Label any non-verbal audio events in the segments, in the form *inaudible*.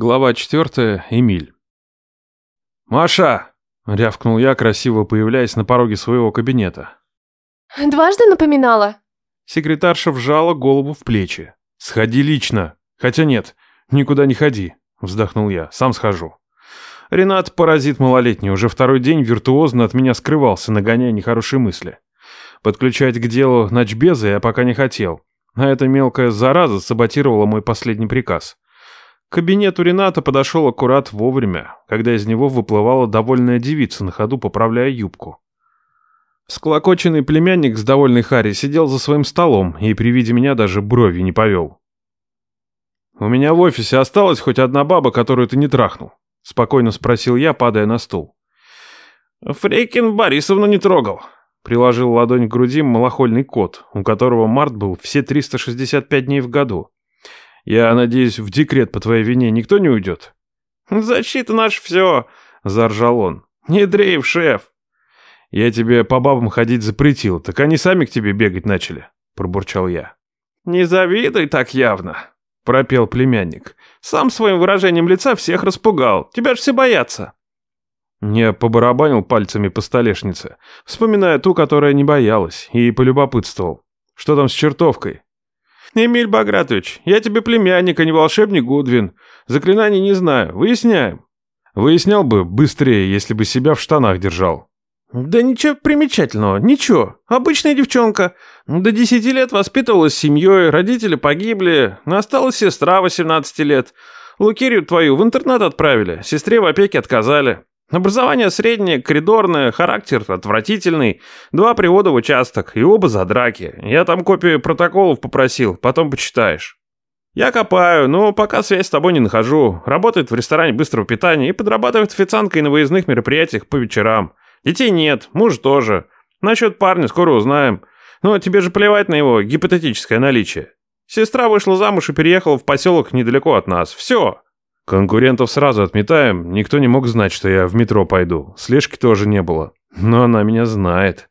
Глава 4. Эмиль. «Маша!» — рявкнул я, красиво появляясь на пороге своего кабинета. «Дважды напоминала?» Секретарша вжала голову в плечи. «Сходи лично. Хотя нет, никуда не ходи», — вздохнул я. «Сам схожу». Ренат, паразит малолетний, уже второй день виртуозно от меня скрывался, нагоняя нехорошие мысли. Подключать к делу ночбеза я пока не хотел, а эта мелкая зараза саботировала мой последний приказ — к кабинету Рената подошел аккурат вовремя, когда из него выплывала довольная девица на ходу, поправляя юбку. Склокоченный племянник с довольной Харри сидел за своим столом и при виде меня даже брови не повел. «У меня в офисе осталась хоть одна баба, которую ты не трахнул?» — спокойно спросил я, падая на стул. «Фрейкин Борисовну не трогал», — приложил ладонь к груди малохольный кот, у которого март был все 365 дней в году. Я надеюсь, в декрет по твоей вине никто не уйдет?» «Защита наш все!» — заржал он. «Не дрейф, шеф!» «Я тебе по бабам ходить запретил, так они сами к тебе бегать начали», — пробурчал я. «Не завидуй так явно», — пропел племянник. «Сам своим выражением лица всех распугал. Тебя ж все боятся». Я побарабанил пальцами по столешнице, вспоминая ту, которая не боялась, и полюбопытствовал. «Что там с чертовкой?» «Эмиль Багратович, я тебе племянник, а не волшебник Гудвин. Заклинаний не знаю. Выясняем». «Выяснял бы быстрее, если бы себя в штанах держал». «Да ничего примечательного, ничего. Обычная девчонка. До десяти лет воспитывалась семьей, родители погибли, осталась сестра 18 лет. Лукерию твою в интернат отправили, сестре в опеке отказали. Образование среднее, коридорное, характер отвратительный. Два привода в участок, и оба за драки. Я там копию протоколов попросил, потом почитаешь. Я копаю, но пока связь с тобой не нахожу. Работает в ресторане быстрого питания и подрабатывает официанткой на выездных мероприятиях по вечерам. Детей нет, муж тоже. Насчет парня скоро узнаем. Но тебе же плевать на его гипотетическое наличие. Сестра вышла замуж и переехала в поселок недалеко от нас. Все. Конкурентов сразу отметаем, никто не мог знать, что я в метро пойду. Слежки тоже не было. Но она меня знает.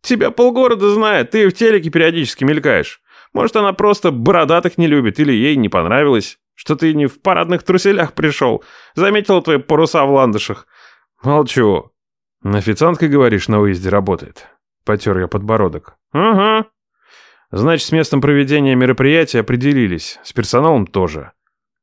Тебя полгорода знает, ты в телеке периодически мелькаешь. Может, она просто бородатых не любит, или ей не понравилось, что ты не в парадных труселях пришел. Заметила твои паруса в ландышах. Молчу. Официанткой, говоришь, на выезде работает. Потер я подбородок. Ага. Значит, с местом проведения мероприятия определились. С персоналом тоже.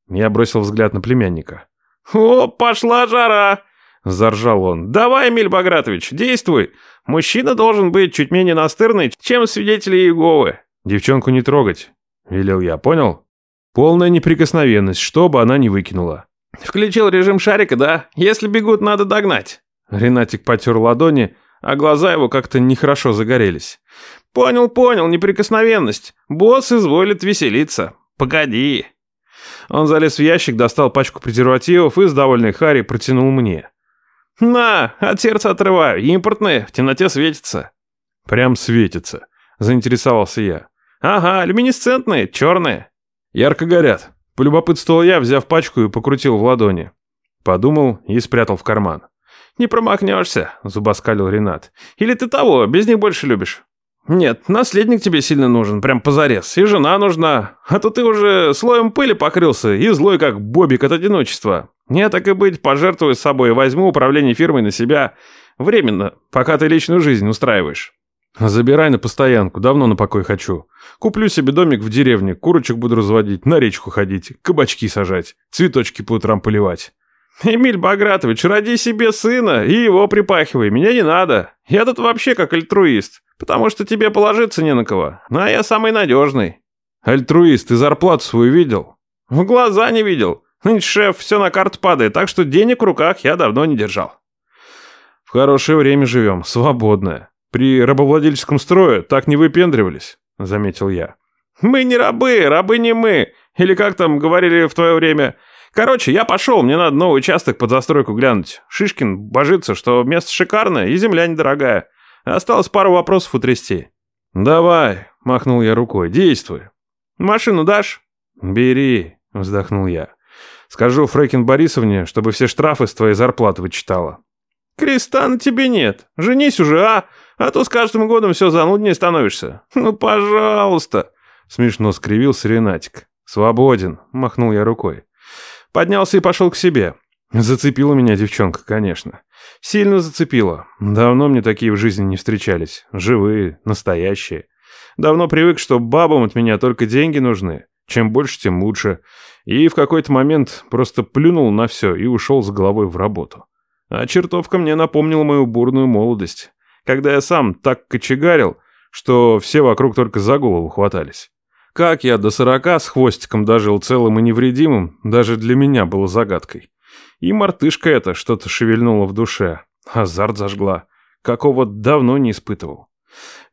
Я бросил взгляд на племянника. «О, пошла жара!» — заржал он. «Давай, Эмиль Багратович, действуй! Мужчина должен быть чуть менее настырный, чем свидетели Иеговы». «Девчонку не трогать», — велел я, понял? «Полная неприкосновенность, чтобы она не выкинула». «Включил режим шарика, да? Если бегут, надо догнать». Ренатик потер ладони, а глаза его как-то нехорошо загорелись. «Понял, понял, неприкосновенность. Босс изволит веселиться. Погоди». Он залез в ящик, достал пачку презервативов и с довольной Харри протянул мне. «На, от сердца отрываю, импортные, в темноте светится». «Прям светится», — заинтересовался я. «Ага, люминесцентные, черные». «Ярко горят», — полюбопытствовал я, взяв пачку и покрутил в ладони. Подумал и спрятал в карман. «Не промахнешься», — зубоскалил Ренат. «Или ты того, без них больше любишь?» «Нет, наследник тебе сильно нужен, прям позарез, и жена нужна. А то ты уже слоем пыли покрылся и злой, как бобик от одиночества. Не так и быть, пожертвую собой возьму управление фирмой на себя. Временно, пока ты личную жизнь устраиваешь». «Забирай на постоянку, давно на покой хочу. Куплю себе домик в деревне, курочек буду разводить, на речку ходить, кабачки сажать, цветочки по утрам поливать». «Эмиль Багратович, роди себе сына и его припахивай, меня не надо. Я тут вообще как альтруист. Потому что тебе положиться не на кого, а я самый надежный. Альтруист, ты зарплату свою видел? В глаза не видел. Нынче шеф все на карту падает, так что денег в руках я давно не держал. В хорошее время живем, свободное. При рабовладельческом строе так не выпендривались, заметил я. Мы не рабы, рабы не мы. Или как там говорили в твое время... Короче, я пошел, мне надо новый участок под застройку глянуть. Шишкин божится, что место шикарное и земля недорогая. Осталось пару вопросов утрясти. «Давай», — махнул я рукой, — «действуй». «Машину дашь?» «Бери», — вздохнул я. «Скажу Фрекин Борисовне, чтобы все штрафы с твоей зарплаты вычитала». «Креста на тебе нет. Женись уже, а? А то с каждым годом все зануднее становишься. Ну, пожалуйста!» Смешно скривился Ренатик. «Свободен», — махнул я рукой. Поднялся и пошел к себе. Зацепила меня девчонка, конечно. Сильно зацепила. Давно мне такие в жизни не встречались. Живые, настоящие. Давно привык, что бабам от меня только деньги нужны. Чем больше, тем лучше. И в какой-то момент просто плюнул на все и ушел с головой в работу. А чертовка мне напомнила мою бурную молодость. Когда я сам так кочегарил, что все вокруг только за голову хватались. Как я до сорока с хвостиком дожил целым и невредимым, даже для меня было загадкой. И мартышка эта что-то шевельнула в душе. Азарт зажгла. Какого давно не испытывал.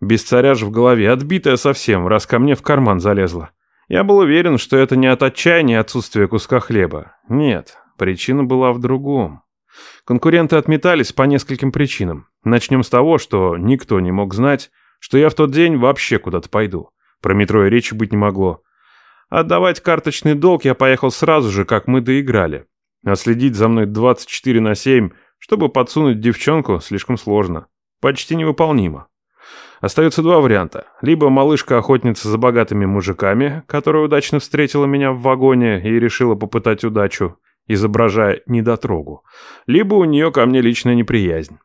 Без царя же в голове, отбитая совсем, раз ко мне в карман залезла. Я был уверен, что это не от отчаяния отсутствия куска хлеба. Нет, причина была в другом. Конкуренты отметались по нескольким причинам. Начнем с того, что никто не мог знать, что я в тот день вообще куда-то пойду. Про метро и речи быть не могло. Отдавать карточный долг я поехал сразу же, как мы доиграли. А следить за мной 24 на 7, чтобы подсунуть девчонку, слишком сложно. Почти невыполнимо. Остается два варианта. Либо малышка охотница за богатыми мужиками, которая удачно встретила меня в вагоне и решила попытать удачу, изображая недотрогу. Либо у нее ко мне личная неприязнь.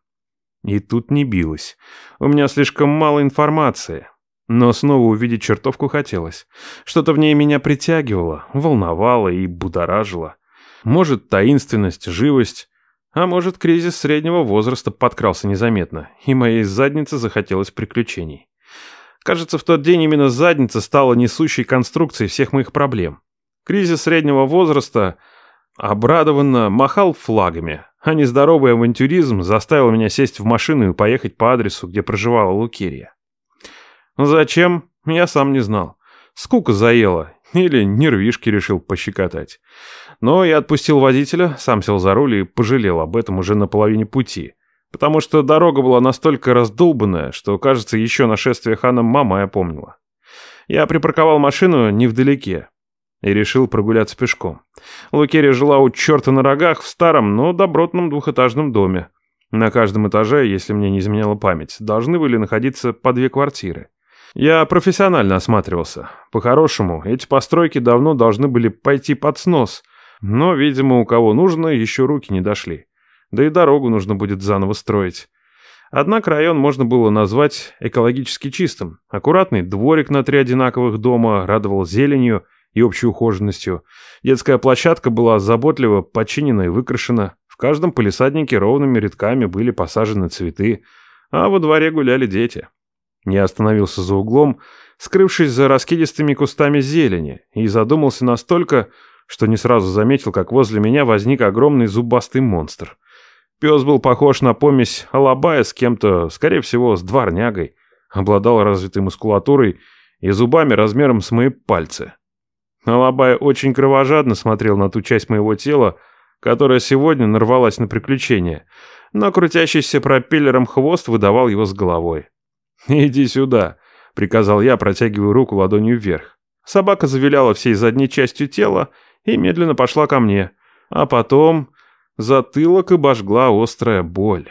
И тут не билось. У меня слишком мало информации. Но снова увидеть чертовку хотелось. Что-то в ней меня притягивало, волновало и будоражило. Может, таинственность, живость, а может, кризис среднего возраста подкрался незаметно, и моей заднице захотелось приключений. Кажется, в тот день именно задница стала несущей конструкцией всех моих проблем. Кризис среднего возраста обрадованно махал флагами, а нездоровый авантюризм заставил меня сесть в машину и поехать по адресу, где проживала Лукерия. Зачем? Я сам не знал. Скука заела, или нервишки решил пощекотать. Но я отпустил водителя, сам сел за руль и пожалел об этом уже на половине пути. Потому что дорога была настолько раздолбанная, что, кажется, еще нашествие хана мама я помнила. Я припарковал машину невдалеке и решил прогуляться пешком. Лукерия жила у черта на рогах в старом, но добротном двухэтажном доме. На каждом этаже, если мне не изменяла память, должны были находиться по две квартиры. Я профессионально осматривался. По-хорошему, эти постройки давно должны были пойти под снос, но, видимо, у кого нужно, еще руки не дошли. Да и дорогу нужно будет заново строить. Однако район можно было назвать экологически чистым. Аккуратный дворик на три одинаковых дома радовал зеленью и общей ухоженностью. Детская площадка была заботливо починена и выкрашена. В каждом полисаднике ровными рядками были посажены цветы, а во дворе гуляли дети. Я остановился за углом, скрывшись за раскидистыми кустами зелени, и задумался настолько, что не сразу заметил, как возле меня возник огромный зубастый монстр. Пес был похож на помесь алабая с кем-то, скорее всего, с дворнягой, обладал развитой мускулатурой и зубами размером с мои пальцы. Алабай очень кровожадно смотрел на ту часть моего тела, которая сегодня нарвалась на приключения, но крутящийся пропеллером хвост выдавал его с головой. *laughs* «Иди сюда», — приказал я, протягивая руку ладонью вверх. Собака завиляла всей задней частью тела и медленно пошла ко мне, а потом затылок обожгла острая боль.